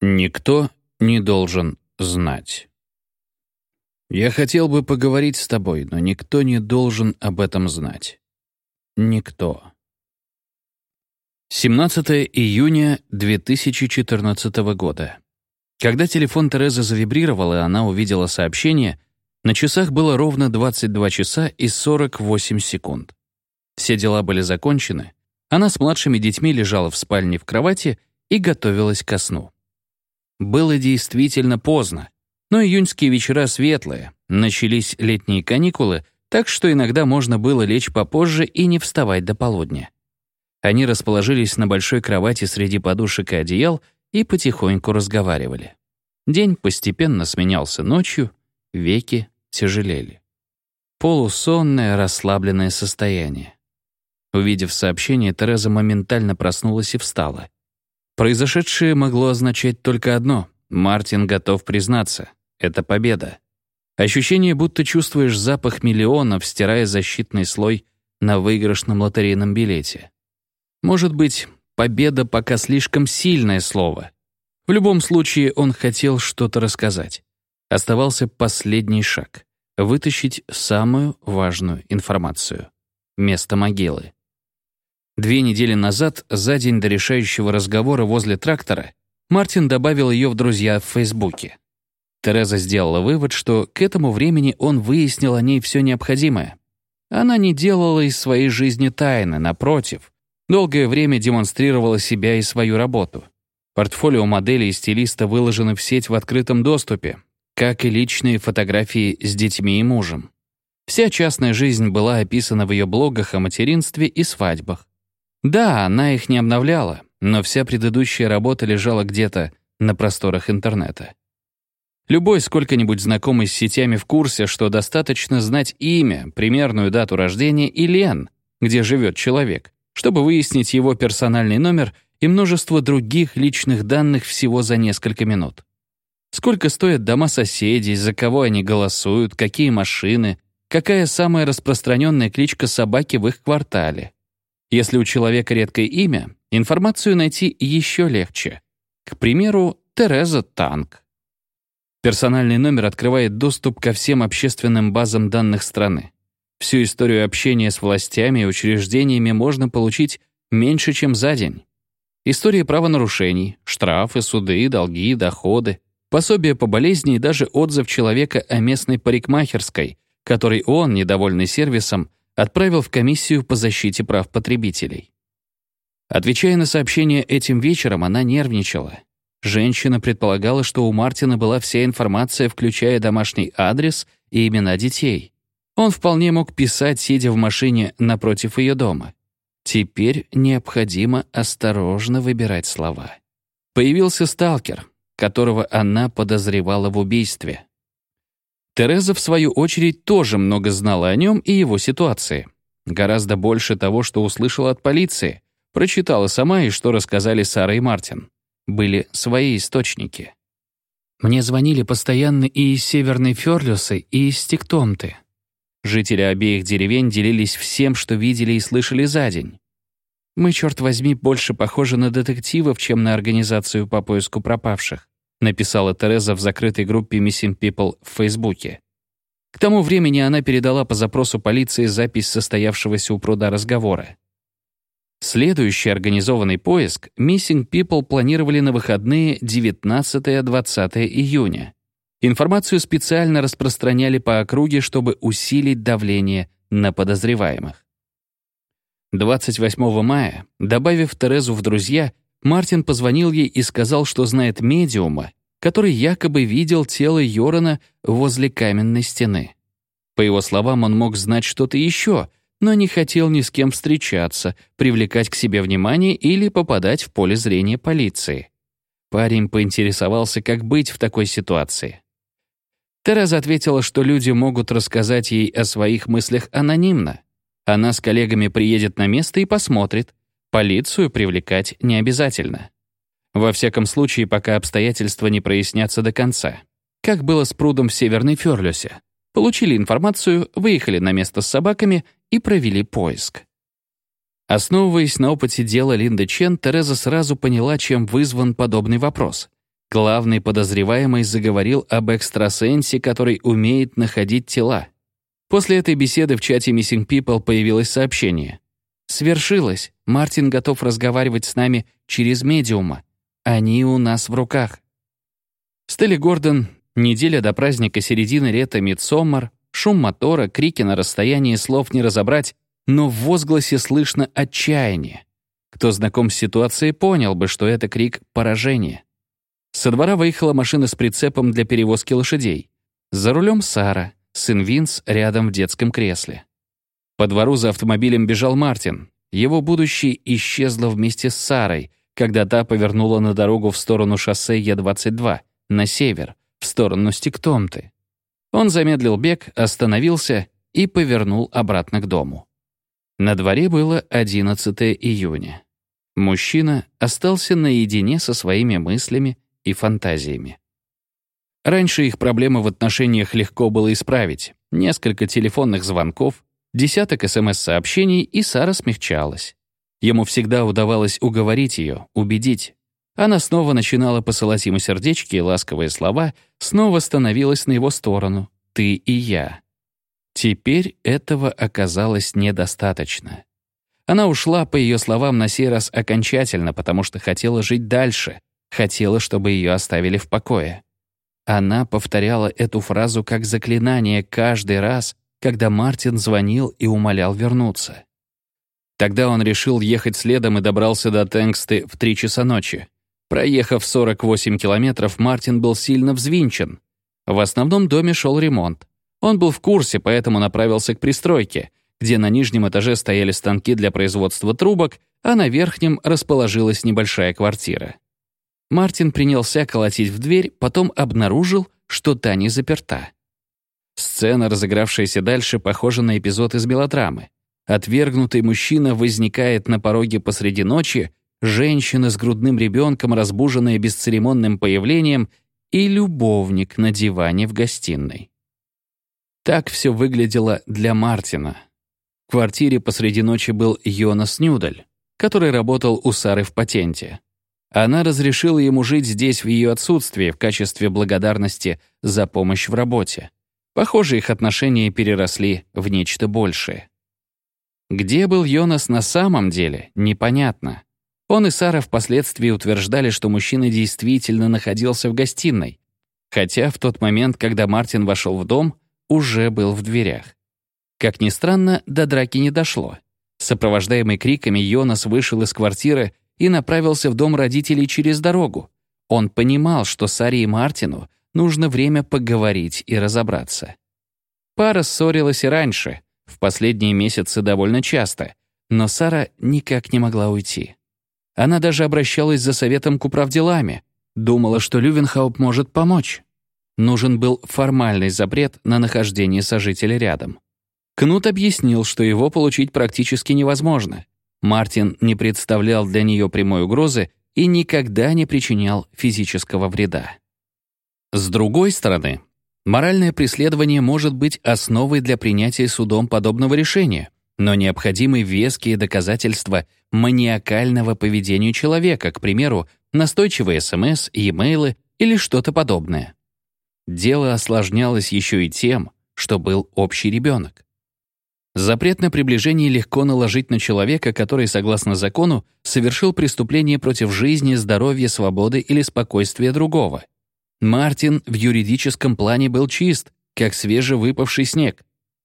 Никто не должен знать. Я хотел бы поговорить с тобой, но никто не должен об этом знать. Никто. 17 июня 2014 года. Когда телефон Терезы завибрировал, и она увидела сообщение, на часах было ровно 22 часа и 48 секунд. Все дела были закончены, она с младшими детьми лежала в спальне в кровати и готовилась ко сну. Было действительно поздно, но июньские вечера светлые, начались летние каникулы, так что иногда можно было лечь попозже и не вставать до полудня. Они расположились на большой кровати среди подушек и одеял и потихоньку разговаривали. День постепенно сменялся ночью, веки тяжелели. Полусонное, расслабленное состояние. Увидев сообщение, Тереза моментально проснулась и встала. Произошедшее могло означать только одно — Мартин готов признаться. Это победа. Ощущение, будто чувствуешь запах миллионов, стирая защитный слой на выигрышном лотерейном билете. Может быть, победа пока слишком сильное слово. В любом случае, он хотел что-то рассказать. Оставался последний шаг — вытащить самую важную информацию — место могилы. Две недели назад, за день до решающего разговора возле трактора, Мартин добавил ее в друзья в Фейсбуке. Тереза сделала вывод, что к этому времени он выяснил о ней все необходимое. Она не делала из своей жизни тайны, напротив, долгое время демонстрировала себя и свою работу. Портфолио модели и стилиста выложены в сеть в открытом доступе, как и личные фотографии с детьми и мужем. Вся частная жизнь была описана в ее блогах о материнстве и свадьбах. Да, она их не обновляла, но вся предыдущая работа лежала где-то на просторах интернета. Любой сколько-нибудь знакомый с сетями в курсе, что достаточно знать имя, примерную дату рождения и лен, где живет человек, чтобы выяснить его персональный номер и множество других личных данных всего за несколько минут. Сколько стоят дома соседей, за кого они голосуют, какие машины, какая самая распространенная кличка собаки в их квартале. Если у человека редкое имя, информацию найти еще легче. К примеру, Тереза Танк. Персональный номер открывает доступ ко всем общественным базам данных страны. Всю историю общения с властями и учреждениями можно получить меньше, чем за день. Истории правонарушений, штрафы, суды, долги, доходы, пособие по болезни и даже отзыв человека о местной парикмахерской, который он, недовольный сервисом, отправил в комиссию по защите прав потребителей. Отвечая на сообщение этим вечером, она нервничала. Женщина предполагала, что у Мартина была вся информация, включая домашний адрес и имена детей. Он вполне мог писать, сидя в машине напротив ее дома. Теперь необходимо осторожно выбирать слова. Появился сталкер, которого она подозревала в убийстве. Тереза, в свою очередь, тоже много знала о нем и его ситуации. Гораздо больше того, что услышала от полиции. Прочитала сама и что рассказали Сара и Мартин. Были свои источники. Мне звонили постоянно и из Северной Фёрлюсы, и из Тиктомты. Жители обеих деревень делились всем, что видели и слышали за день. Мы, черт возьми, больше похожи на детективов, чем на организацию по поиску пропавших написала Тереза в закрытой группе Missing People в Фейсбуке. К тому времени она передала по запросу полиции запись состоявшегося у пруда разговора. Следующий организованный поиск Missing People планировали на выходные 19-20 июня. Информацию специально распространяли по округе, чтобы усилить давление на подозреваемых. 28 мая, добавив Терезу в друзья, Мартин позвонил ей и сказал, что знает медиума, который якобы видел тело Йорана возле каменной стены. По его словам, он мог знать что-то еще, но не хотел ни с кем встречаться, привлекать к себе внимание или попадать в поле зрения полиции. Парень поинтересовался, как быть в такой ситуации. Тереза ответила, что люди могут рассказать ей о своих мыслях анонимно. Она с коллегами приедет на место и посмотрит, Полицию привлекать не обязательно. Во всяком случае, пока обстоятельства не прояснятся до конца. Как было с прудом в Северной Фёрлюсе. Получили информацию, выехали на место с собаками и провели поиск. Основываясь на опыте дела Линды Чен, Тереза сразу поняла, чем вызван подобный вопрос. Главный подозреваемый заговорил об экстрасенсе, который умеет находить тела. После этой беседы в чате Missing People появилось сообщение. «Свершилось. Мартин готов разговаривать с нами через медиума. Они у нас в руках». Стелли Гордон, неделя до праздника середины лета Мидсоммар, шум мотора, крики на расстоянии слов не разобрать, но в возгласе слышно отчаяние. Кто знаком с ситуацией, понял бы, что это крик поражения. Со двора выехала машина с прицепом для перевозки лошадей. За рулем Сара, сын Винс рядом в детском кресле. По двору за автомобилем бежал Мартин. Его будущее исчезло вместе с Сарой, когда та повернула на дорогу в сторону шоссе Е-22, на север, в сторону Стиктомты. Он замедлил бег, остановился и повернул обратно к дому. На дворе было 11 июня. Мужчина остался наедине со своими мыслями и фантазиями. Раньше их проблемы в отношениях легко было исправить. Несколько телефонных звонков, десяток СМС-сообщений, и Сара смягчалась. Ему всегда удавалось уговорить ее, убедить. Она снова начинала посылать ему сердечки и ласковые слова, снова становилась на его сторону. «Ты и я». Теперь этого оказалось недостаточно. Она ушла, по ее словам, на сей раз окончательно, потому что хотела жить дальше, хотела, чтобы ее оставили в покое. Она повторяла эту фразу как заклинание каждый раз, когда Мартин звонил и умолял вернуться. Тогда он решил ехать следом и добрался до Тенгсты в три часа ночи. Проехав 48 километров, Мартин был сильно взвинчен. В основном доме шел ремонт. Он был в курсе, поэтому направился к пристройке, где на нижнем этаже стояли станки для производства трубок, а на верхнем расположилась небольшая квартира. Мартин принялся колотить в дверь, потом обнаружил, что та не заперта. Сцена, разыгравшаяся дальше, похожа на эпизод из мелодрамы. Отвергнутый мужчина возникает на пороге посреди ночи, женщина с грудным ребенком, разбуженная бесцеремонным появлением, и любовник на диване в гостиной. Так все выглядело для Мартина. В квартире посреди ночи был Йонас Нюдаль, который работал у Сары в патенте. Она разрешила ему жить здесь в ее отсутствии в качестве благодарности за помощь в работе. Похоже, их отношения переросли в нечто большее. Где был Йонас на самом деле, непонятно. Он и Сара впоследствии утверждали, что мужчина действительно находился в гостиной, хотя в тот момент, когда Мартин вошел в дом, уже был в дверях. Как ни странно, до драки не дошло. Сопровождаемый криками, Йонас вышел из квартиры и направился в дом родителей через дорогу. Он понимал, что Саре и Мартину нужно время поговорить и разобраться. Пара ссорилась и раньше, в последние месяцы довольно часто, но Сара никак не могла уйти. Она даже обращалась за советом к управделами, думала, что Лювенхауп может помочь. Нужен был формальный запрет на нахождение сожителя рядом. Кнут объяснил, что его получить практически невозможно — Мартин не представлял для нее прямой угрозы и никогда не причинял физического вреда. С другой стороны, моральное преследование может быть основой для принятия судом подобного решения, но необходимы веские доказательства маниакального поведения человека, к примеру, настойчивые СМС, e-mail или что-то подобное. Дело осложнялось еще и тем, что был общий ребенок. Запрет на приближение легко наложить на человека, который, согласно закону, совершил преступление против жизни, здоровья, свободы или спокойствия другого. Мартин в юридическом плане был чист, как свежевыпавший снег.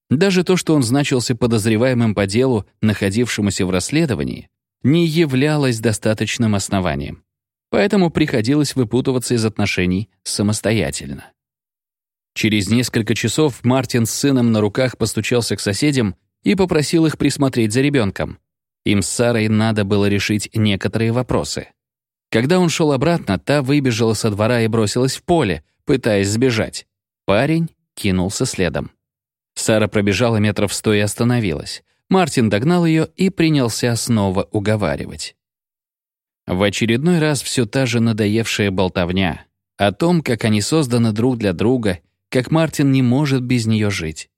Даже то, что он значился подозреваемым по делу, находившемуся в расследовании, не являлось достаточным основанием. Поэтому приходилось выпутываться из отношений самостоятельно. Через несколько часов Мартин с сыном на руках постучался к соседям и попросил их присмотреть за ребенком. Им с Сарой надо было решить некоторые вопросы. Когда он шел обратно, та выбежала со двора и бросилась в поле, пытаясь сбежать. Парень кинулся следом. Сара пробежала метров сто и остановилась. Мартин догнал ее и принялся снова уговаривать. В очередной раз все та же надоевшая болтовня о том, как они созданы друг для друга, как Мартин не может без нее жить.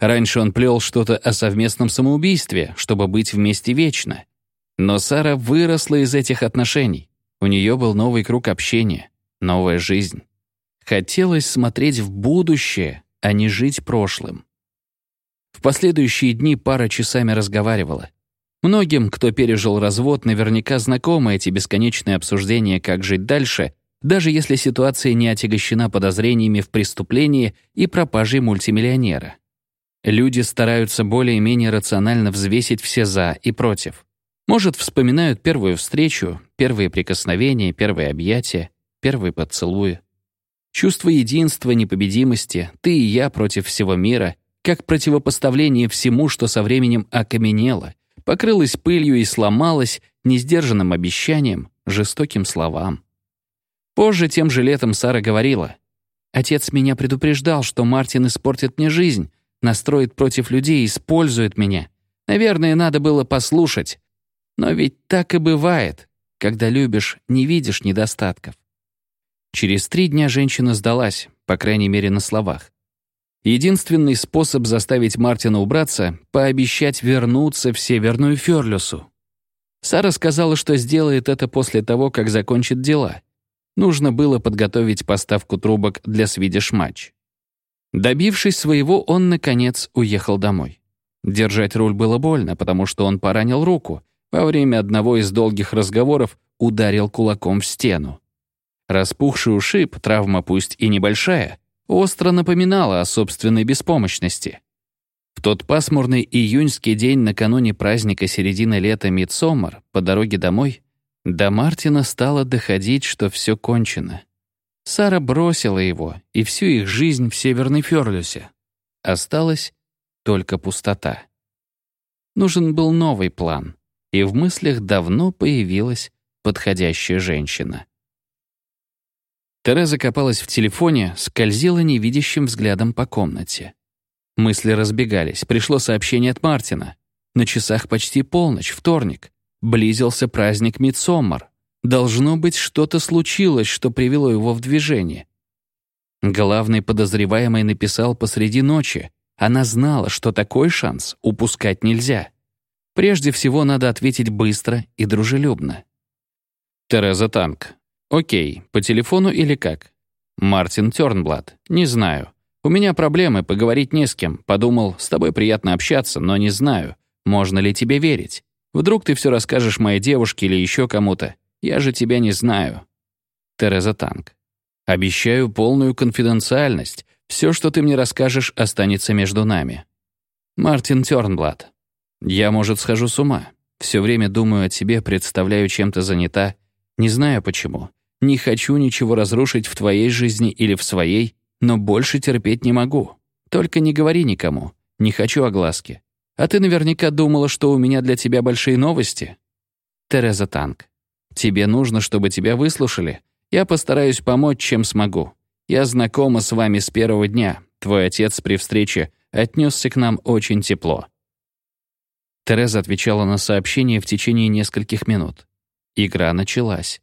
Раньше он плел что-то о совместном самоубийстве, чтобы быть вместе вечно. Но Сара выросла из этих отношений. У нее был новый круг общения. новая жизнь. Хотелось смотреть в будущее, а не жить прошлым. В последующие дни пара часами разговаривала. Многим, кто пережил развод, наверняка знакомы эти бесконечные обсуждения, как жить дальше, даже если ситуация не отягощена подозрениями в преступлении и пропаже мультимиллионера. Люди стараются более-менее рационально взвесить все «за» и «против». Может, вспоминают первую встречу, первые прикосновения, первые объятия, первые поцелуи. Чувство единства, непобедимости, ты и я против всего мира, как противопоставление всему, что со временем окаменело, покрылось пылью и сломалось несдержанным обещанием, жестоким словам. Позже, тем же летом, Сара говорила, «Отец меня предупреждал, что Мартин испортит мне жизнь, настроит против людей, использует меня. Наверное, надо было послушать, но ведь так и бывает. Когда любишь, не видишь недостатков. Через три дня женщина сдалась, по крайней мере, на словах. Единственный способ заставить Мартина убраться — пообещать вернуться в Северную Фёрлюсу. Сара сказала, что сделает это после того, как закончит дела. Нужно было подготовить поставку трубок для Match. Добившись своего, он, наконец, уехал домой. Держать руль было больно, потому что он поранил руку — во время одного из долгих разговоров ударил кулаком в стену. Распухший ушиб, травма пусть и небольшая, остро напоминала о собственной беспомощности. В тот пасмурный июньский день накануне праздника середины лета Мидсомар по дороге домой до Мартина стало доходить, что все кончено. Сара бросила его и всю их жизнь в Северной Фёрлюсе. Осталась только пустота. Нужен был новый план и в мыслях давно появилась подходящая женщина. Тереза копалась в телефоне, скользила невидящим взглядом по комнате. Мысли разбегались. Пришло сообщение от Мартина. На часах почти полночь, вторник. Близился праздник Мидсоммар. Должно быть, что-то случилось, что привело его в движение. Главный подозреваемый написал посреди ночи. Она знала, что такой шанс упускать нельзя. Прежде всего надо ответить быстро и дружелюбно. Тереза Танк. Окей, по телефону или как? Мартин Тёрнблат. Не знаю. У меня проблемы, поговорить не с кем. Подумал, с тобой приятно общаться, но не знаю, можно ли тебе верить. Вдруг ты все расскажешь моей девушке или еще кому-то. Я же тебя не знаю. Тереза Танк. Обещаю полную конфиденциальность. Все, что ты мне расскажешь, останется между нами. Мартин Тёрнблат. Я, может, схожу с ума. Все время думаю о тебе, представляю, чем ты занята. Не знаю почему. Не хочу ничего разрушить в твоей жизни или в своей, но больше терпеть не могу. Только не говори никому. Не хочу огласки. А ты наверняка думала, что у меня для тебя большие новости? Тереза Танк. Тебе нужно, чтобы тебя выслушали. Я постараюсь помочь, чем смогу. Я знакома с вами с первого дня. Твой отец при встрече отнесся к нам очень тепло. Тереза отвечала на сообщение в течение нескольких минут. Игра началась.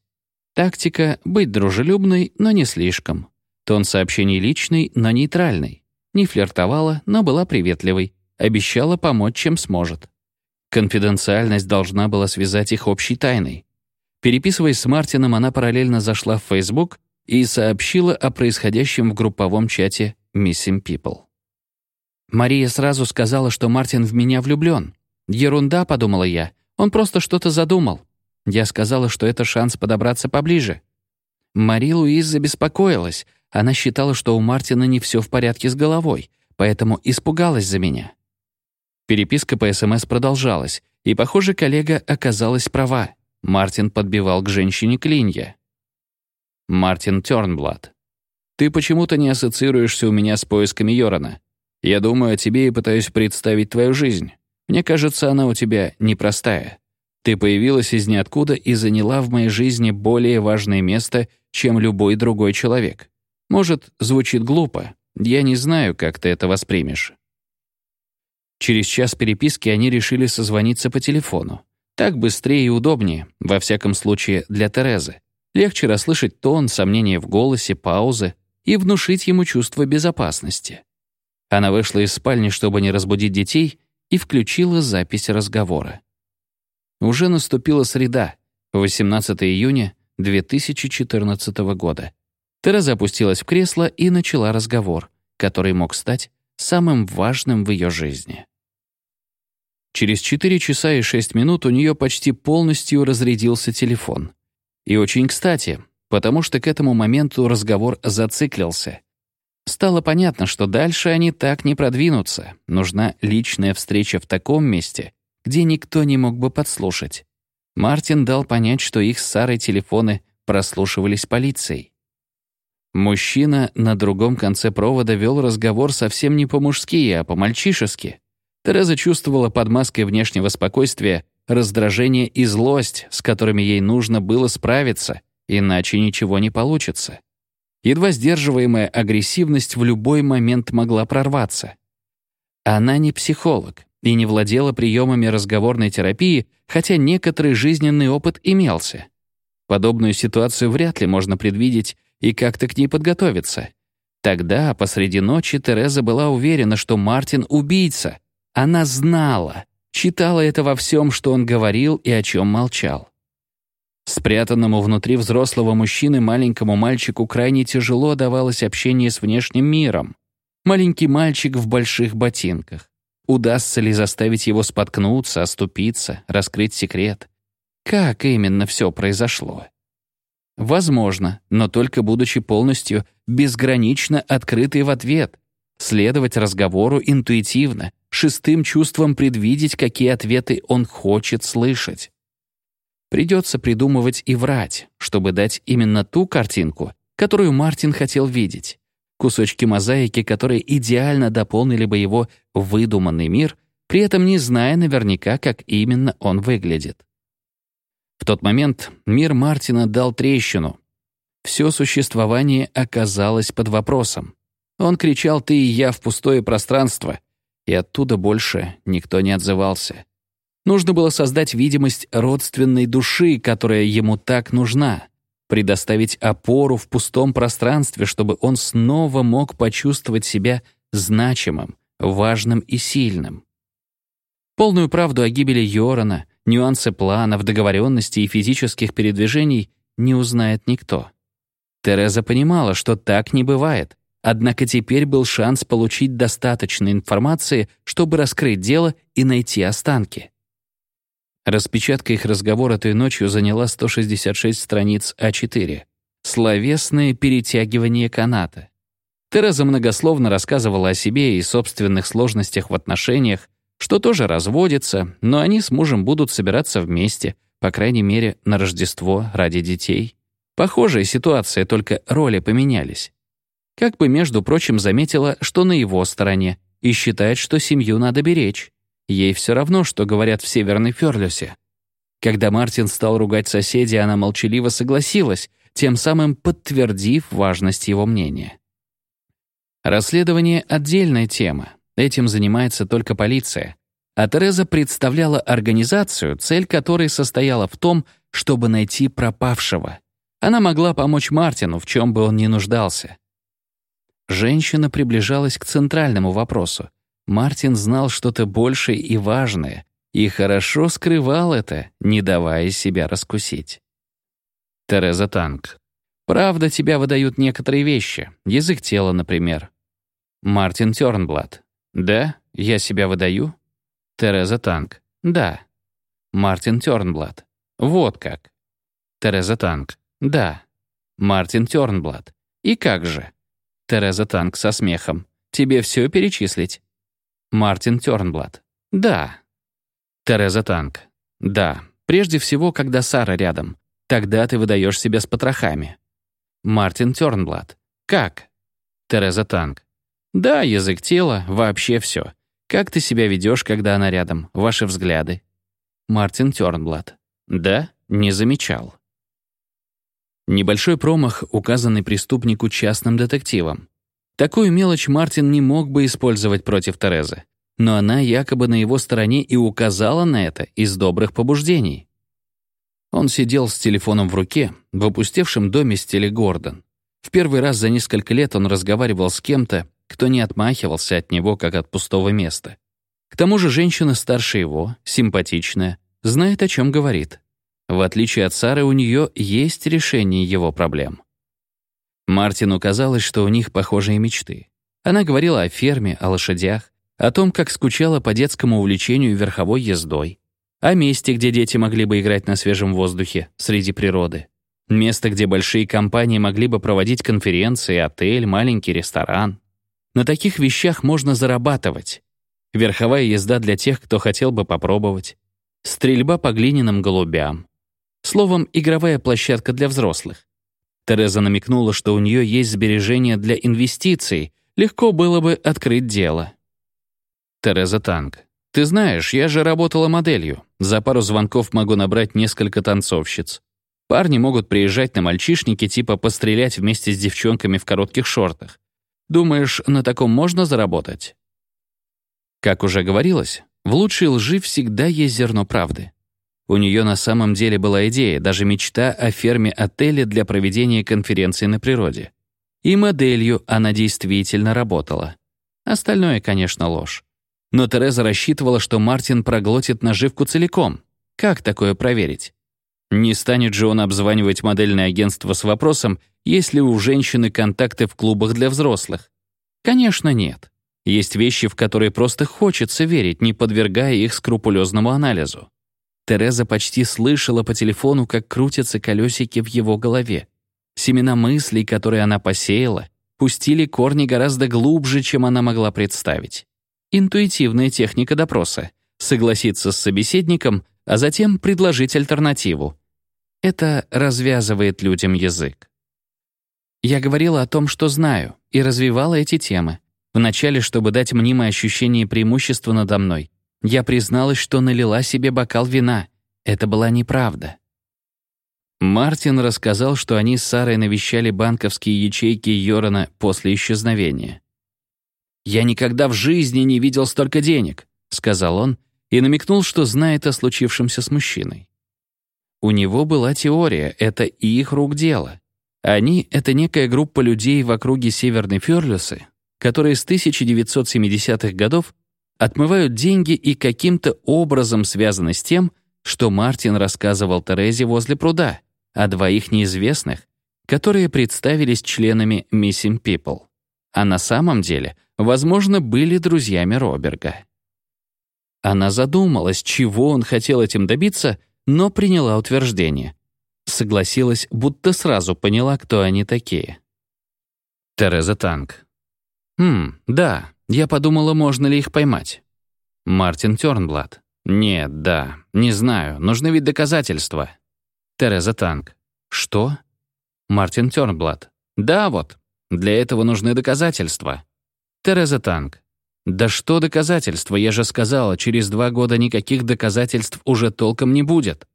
Тактика — быть дружелюбной, но не слишком. Тон сообщений личный, но нейтральный. Не флиртовала, но была приветливой. Обещала помочь, чем сможет. Конфиденциальность должна была связать их общей тайной. Переписываясь с Мартином, она параллельно зашла в Facebook и сообщила о происходящем в групповом чате Missing People. Мария сразу сказала, что Мартин в меня влюблен. «Ерунда», — подумала я. «Он просто что-то задумал». Я сказала, что это шанс подобраться поближе. Мари Луиз забеспокоилась. Она считала, что у Мартина не все в порядке с головой, поэтому испугалась за меня. Переписка по СМС продолжалась, и, похоже, коллега оказалась права. Мартин подбивал к женщине клинья. Мартин Тёрнблад. «Ты почему-то не ассоциируешься у меня с поисками Йорана. Я думаю о тебе и пытаюсь представить твою жизнь. Мне кажется, она у тебя непростая. Ты появилась из ниоткуда и заняла в моей жизни более важное место, чем любой другой человек. Может, звучит глупо. Я не знаю, как ты это воспримешь. Через час переписки они решили созвониться по телефону. Так быстрее и удобнее, во всяком случае, для Терезы. Легче расслышать тон, сомнения в голосе, паузы и внушить ему чувство безопасности. Она вышла из спальни, чтобы не разбудить детей, и включила запись разговора. Уже наступила среда, 18 июня 2014 года, Тереза опустилась в кресло и начала разговор, который мог стать самым важным в ее жизни. Через 4 часа и 6 минут у нее почти полностью разрядился телефон. И очень кстати, потому что к этому моменту разговор зациклился. Стало понятно, что дальше они так не продвинутся. Нужна личная встреча в таком месте, где никто не мог бы подслушать. Мартин дал понять, что их с Сарой телефоны прослушивались полицией. Мужчина на другом конце провода вел разговор совсем не по-мужски, а по-мальчишески. Тереза чувствовала под маской внешнего спокойствия раздражение и злость, с которыми ей нужно было справиться, иначе ничего не получится. Едва сдерживаемая агрессивность в любой момент могла прорваться. Она не психолог и не владела приемами разговорной терапии, хотя некоторый жизненный опыт имелся. Подобную ситуацию вряд ли можно предвидеть и как-то к ней подготовиться. Тогда, посреди ночи, Тереза была уверена, что Мартин — убийца. Она знала, читала это во всем, что он говорил и о чем молчал. Спрятанному внутри взрослого мужчины маленькому мальчику крайне тяжело давалось общение с внешним миром. Маленький мальчик в больших ботинках. Удастся ли заставить его споткнуться, оступиться, раскрыть секрет? Как именно все произошло? Возможно, но только будучи полностью безгранично открытой в ответ, следовать разговору интуитивно, шестым чувством предвидеть, какие ответы он хочет слышать. Придется придумывать и врать, чтобы дать именно ту картинку, которую Мартин хотел видеть. Кусочки мозаики, которые идеально дополнили бы его выдуманный мир, при этом не зная наверняка, как именно он выглядит. В тот момент мир Мартина дал трещину. Все существование оказалось под вопросом. Он кричал «ты и я» в пустое пространство, и оттуда больше никто не отзывался. Нужно было создать видимость родственной души, которая ему так нужна, предоставить опору в пустом пространстве, чтобы он снова мог почувствовать себя значимым, важным и сильным. Полную правду о гибели Йорона, нюансы планов, договоренности и физических передвижений не узнает никто. Тереза понимала, что так не бывает, однако теперь был шанс получить достаточно информации, чтобы раскрыть дело и найти останки. Распечатка их разговора той ночью заняла 166 страниц А4. Словесное перетягивание каната. Тереза многословно рассказывала о себе и собственных сложностях в отношениях, что тоже разводится, но они с мужем будут собираться вместе, по крайней мере, на Рождество ради детей. Похожая ситуация, только роли поменялись. Как бы, между прочим, заметила, что на его стороне, и считает, что семью надо беречь. Ей все равно, что говорят в Северной Ферлюсе. Когда Мартин стал ругать соседей, она молчаливо согласилась, тем самым подтвердив важность его мнения. Расследование — отдельная тема. Этим занимается только полиция. А Тереза представляла организацию, цель которой состояла в том, чтобы найти пропавшего. Она могла помочь Мартину, в чем бы он ни нуждался. Женщина приближалась к центральному вопросу — Мартин знал что-то большее и важное, и хорошо скрывал это, не давая себя раскусить. Тереза Танк. Правда, тебя выдают некоторые вещи. Язык тела, например. Мартин Тёрнблат. Да, я себя выдаю? Тереза Танк. Да. Мартин Тёрнблат. Вот как. Тереза Танк. Да. Мартин Тёрнблат. И как же? Тереза Танк со смехом. Тебе все перечислить? Мартин Тёрнблат. Да. Тереза Танк. Да. Прежде всего, когда Сара рядом. Тогда ты выдаешь себя с потрохами. Мартин Тёрнблат. Как? Тереза Танк. Да, язык тела, вообще все. Как ты себя ведешь, когда она рядом? Ваши взгляды. Мартин Тёрнблат. Да, не замечал. Небольшой промах, указанный преступнику частным детективом. Такую мелочь Мартин не мог бы использовать против Терезы, но она якобы на его стороне и указала на это из добрых побуждений. Он сидел с телефоном в руке в опустевшем доме стиле Гордон. В первый раз за несколько лет он разговаривал с кем-то, кто не отмахивался от него, как от пустого места. К тому же женщина старше его, симпатичная, знает, о чем говорит. В отличие от Сары, у нее есть решение его проблем. Мартину казалось, что у них похожие мечты. Она говорила о ферме, о лошадях, о том, как скучала по детскому увлечению верховой ездой, о месте, где дети могли бы играть на свежем воздухе, среди природы. Место, где большие компании могли бы проводить конференции, отель, маленький ресторан. На таких вещах можно зарабатывать. Верховая езда для тех, кто хотел бы попробовать. Стрельба по глиняным голубям. Словом, игровая площадка для взрослых. Тереза намекнула, что у нее есть сбережения для инвестиций, легко было бы открыть дело. Тереза Танк. «Ты знаешь, я же работала моделью. За пару звонков могу набрать несколько танцовщиц. Парни могут приезжать на мальчишники типа пострелять вместе с девчонками в коротких шортах. Думаешь, на таком можно заработать?» Как уже говорилось, в лучшей лжи всегда есть зерно правды. У нее на самом деле была идея, даже мечта о ферме-отеле для проведения конференции на природе. И моделью она действительно работала. Остальное, конечно, ложь. Но Тереза рассчитывала, что Мартин проглотит наживку целиком. Как такое проверить? Не станет же он обзванивать модельное агентство с вопросом, есть ли у женщины контакты в клубах для взрослых. Конечно, нет. Есть вещи, в которые просто хочется верить, не подвергая их скрупулезному анализу. Тереза почти слышала по телефону, как крутятся колесики в его голове. Семена мыслей, которые она посеяла, пустили корни гораздо глубже, чем она могла представить. Интуитивная техника допроса — согласиться с собеседником, а затем предложить альтернативу. Это развязывает людям язык. Я говорила о том, что знаю, и развивала эти темы. Вначале, чтобы дать мнимое ощущение преимущества надо мной, я призналась, что налила себе бокал вина. Это была неправда. Мартин рассказал, что они с Сарой навещали банковские ячейки Йорона после исчезновения. «Я никогда в жизни не видел столько денег», — сказал он и намекнул, что знает о случившемся с мужчиной. У него была теория, это их рук дело. Они — это некая группа людей в округе Северной Ферлюсы, которые с 1970-х годов отмывают деньги и каким-то образом связаны с тем, что Мартин рассказывал Терезе возле пруда, о двоих неизвестных, которые представились членами Missing People, а на самом деле, возможно, были друзьями Роберга. Она задумалась, чего он хотел этим добиться, но приняла утверждение. Согласилась, будто сразу поняла, кто они такие. Тереза Танк. «Хм, да, я подумала, можно ли их поймать. Мартин Тёрнблат. Нет, да, не знаю, нужны ведь доказательства. Тереза Танк. Что? Мартин Тёрнблат. Да, вот. Для этого нужны доказательства. Тереза Танк. Да что доказательства? Я же сказала, через два года никаких доказательств уже толком не будет.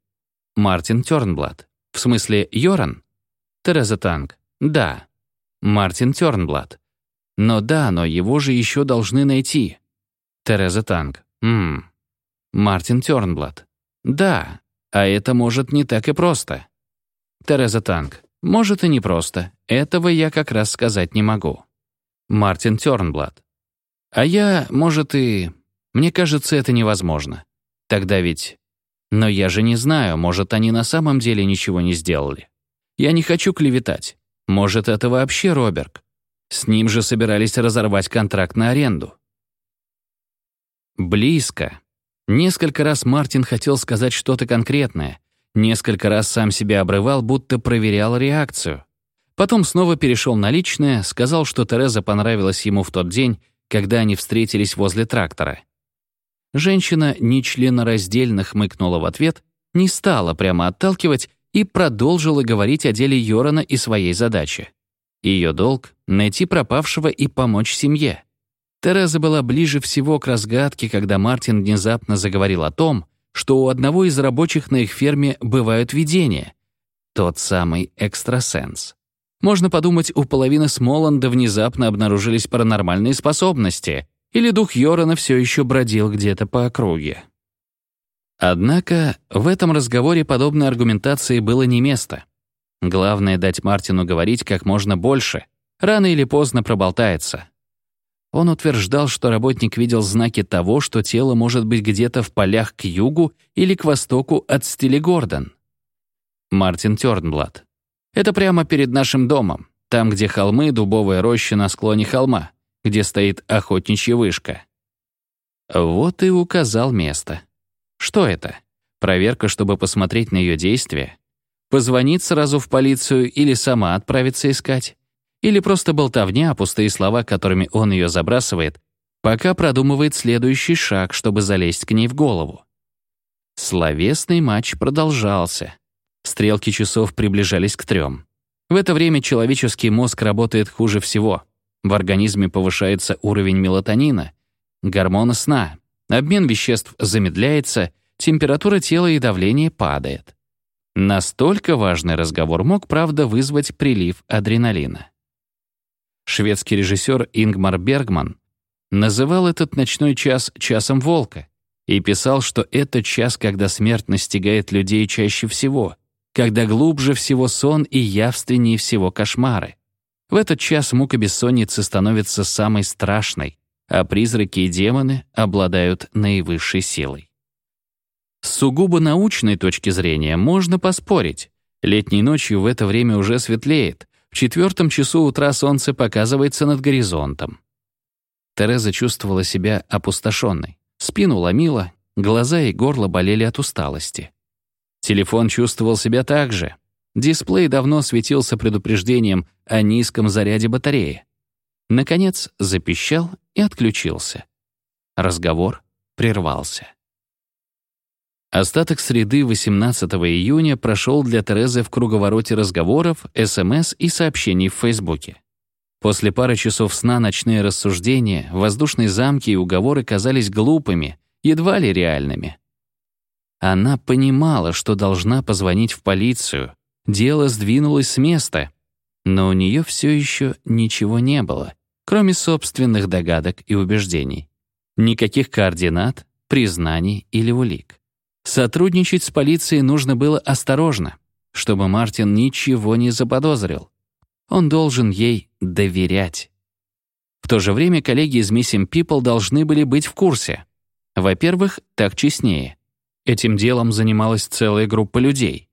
Мартин Тёрнблат. В смысле, Йоран? Тереза Танк. Да. Мартин Тёрнблат. Но да, но его же еще должны найти. Тереза Танк. Ммм. Мартин Тёрнблат. Да, а это может не так и просто. Тереза Танк. Может и не просто. Этого я как раз сказать не могу. Мартин Тёрнблат. А я, может и... Мне кажется, это невозможно. Тогда ведь... Но я же не знаю, может, они на самом деле ничего не сделали. Я не хочу клеветать. Может, это вообще Роберг. С ним же собирались разорвать контракт на аренду. Близко. Несколько раз Мартин хотел сказать что-то конкретное. Несколько раз сам себя обрывал, будто проверял реакцию. Потом снова перешел на личное, сказал, что Тереза понравилась ему в тот день, когда они встретились возле трактора. Женщина нечленораздельно хмыкнула в ответ, не стала прямо отталкивать и продолжила говорить о деле Йорана и своей задаче. Ее долг — найти пропавшего и помочь семье. Тереза была ближе всего к разгадке, когда Мартин внезапно заговорил о том, что у одного из рабочих на их ферме бывают видения. Тот самый экстрасенс. Можно подумать, у половины Смоланда внезапно обнаружились паранормальные способности, или дух Йорана все еще бродил где-то по округе. Однако в этом разговоре подобной аргументации было не место. Главное — дать Мартину говорить как можно больше. Рано или поздно проболтается. Он утверждал, что работник видел знаки того, что тело может быть где-то в полях к югу или к востоку от стили Гордон. Мартин Тёрнблат. Это прямо перед нашим домом. там, где холмы, дубовая роща на склоне холма, где стоит охотничья вышка. Вот и указал место. Что это? Проверка, чтобы посмотреть на ее действия? Позвонить сразу в полицию или сама отправиться искать? Или просто болтовня, пустые слова, которыми он ее забрасывает, пока продумывает следующий шаг, чтобы залезть к ней в голову? Словесный матч продолжался. Стрелки часов приближались к трем. В это время человеческий мозг работает хуже всего. В организме повышается уровень мелатонина, гормона сна, обмен веществ замедляется, температура тела и давление падает. Настолько важный разговор мог, правда, вызвать прилив адреналина. Шведский режиссер Ингмар Бергман называл этот ночной час «часом волка» и писал, что это час, когда смерть настигает людей чаще всего, когда глубже всего сон и явственнее всего кошмары. В этот час мука бессонницы становится самой страшной, а призраки и демоны обладают наивысшей силой. С сугубо научной точки зрения можно поспорить. Летней ночью в это время уже светлеет, в четвертом часу утра солнце показывается над горизонтом. Тереза чувствовала себя опустошенной. Спину ломила, глаза и горло болели от усталости. Телефон чувствовал себя так же. Дисплей давно светился предупреждением о низком заряде батареи. Наконец запищал и отключился. Разговор прервался. Остаток среды 18 июня прошел для Терезы в круговороте разговоров, СМС и сообщений в Фейсбуке. После пары часов сна ночные рассуждения, воздушные замки и уговоры казались глупыми, едва ли реальными. Она понимала, что должна позвонить в полицию. Дело сдвинулось с места. Но у нее все еще ничего не было, кроме собственных догадок и убеждений. Никаких координат, признаний или улик. Сотрудничать с полицией нужно было осторожно, чтобы Мартин ничего не заподозрил. Он должен ей доверять. В то же время коллеги из Missing People должны были быть в курсе. Во-первых, так честнее. Этим делом занималась целая группа людей.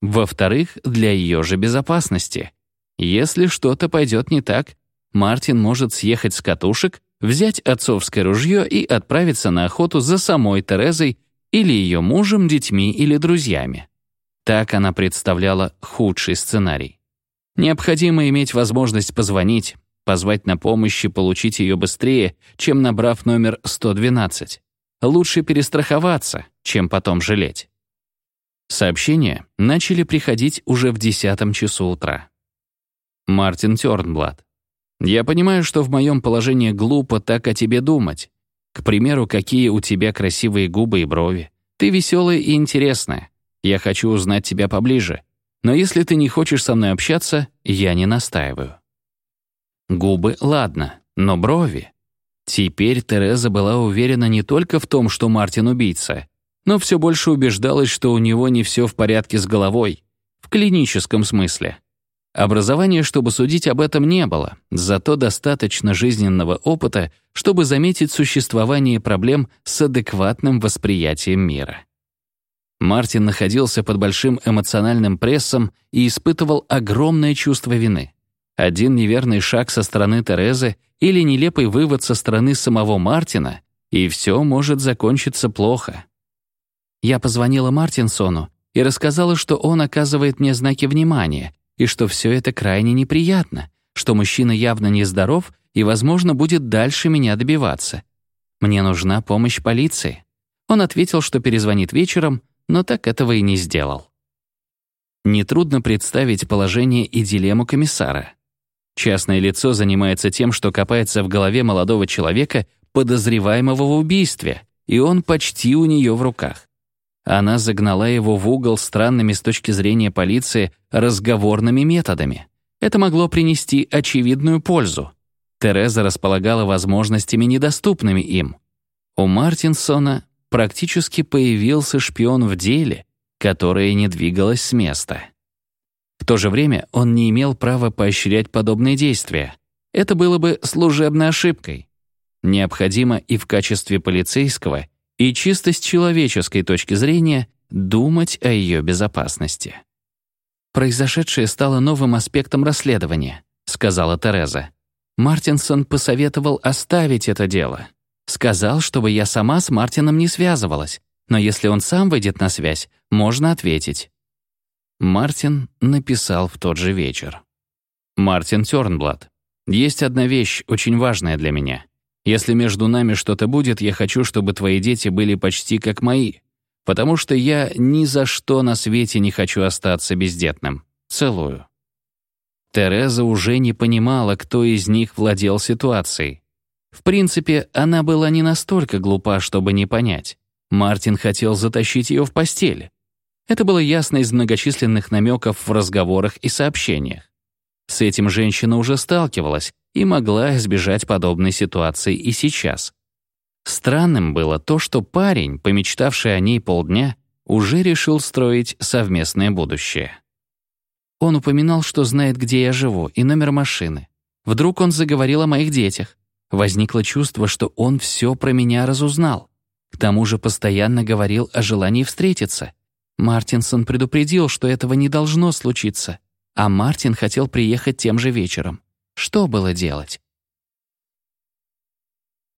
Во-вторых, для ее же безопасности. Если что-то пойдет не так, Мартин может съехать с катушек, взять отцовское ружье и отправиться на охоту за самой Терезой или ее мужем, детьми или друзьями. Так она представляла худший сценарий. Необходимо иметь возможность позвонить, позвать на помощь и получить ее быстрее, чем набрав номер 112. Лучше перестраховаться, чем потом жалеть. Сообщения начали приходить уже в десятом часу утра. Мартин Тёрнблад. «Я понимаю, что в моем положении глупо так о тебе думать. К примеру, какие у тебя красивые губы и брови. Ты веселая и интересная. Я хочу узнать тебя поближе. Но если ты не хочешь со мной общаться, я не настаиваю». Губы — ладно, но брови... Теперь Тереза была уверена не только в том, что Мартин убийца, но все больше убеждалась, что у него не все в порядке с головой, в клиническом смысле. Образования, чтобы судить об этом, не было, зато достаточно жизненного опыта, чтобы заметить существование проблем с адекватным восприятием мира. Мартин находился под большим эмоциональным прессом и испытывал огромное чувство вины. Один неверный шаг со стороны Терезы или нелепый вывод со стороны самого Мартина, и все может закончиться плохо. Я позвонила Мартинсону и рассказала, что он оказывает мне знаки внимания, и что все это крайне неприятно, что мужчина явно нездоров и, возможно, будет дальше меня добиваться. Мне нужна помощь полиции. Он ответил, что перезвонит вечером, но так этого и не сделал. Нетрудно представить положение и дилемму комиссара. Частное лицо занимается тем, что копается в голове молодого человека, подозреваемого в убийстве, и он почти у нее в руках. Она загнала его в угол странными с точки зрения полиции разговорными методами. Это могло принести очевидную пользу. Тереза располагала возможностями, недоступными им. У Мартинсона практически появился шпион в деле, которое не двигалось с места. В то же время он не имел права поощрять подобные действия. Это было бы служебной ошибкой. Необходимо и в качестве полицейского, и чисто с человеческой точки зрения думать о ее безопасности. Произошедшее стало новым аспектом расследования. — сказала Тереза. «Мартинсон посоветовал оставить это дело. Сказал, чтобы я сама с Мартином не связывалась, но если он сам выйдет на связь, можно ответить». Мартин написал в тот же вечер. «Мартин Тёрнблад, есть одна вещь, очень важная для меня. Если между нами что-то будет, я хочу, чтобы твои дети были почти как мои, потому что я ни за что на свете не хочу остаться бездетным. Целую». Тереза уже не понимала, кто из них владел ситуацией. В принципе, она была не настолько глупа, чтобы не понять. Мартин хотел затащить ее в постель. Это было ясно из многочисленных намеков в разговорах и сообщениях. С этим женщина уже сталкивалась и могла избежать подобной ситуации и сейчас. Странным было то, что парень, помечтавший о ней полдня, уже решил строить совместное будущее. Он упоминал, что знает, где я живу, и номер машины. Вдруг он заговорил о моих детях. Возникло чувство, что он все про меня разузнал. К тому же постоянно говорил о желании встретиться. Мартинсон предупредил, что этого не должно случиться. А Мартин хотел приехать тем же вечером. Что было делать?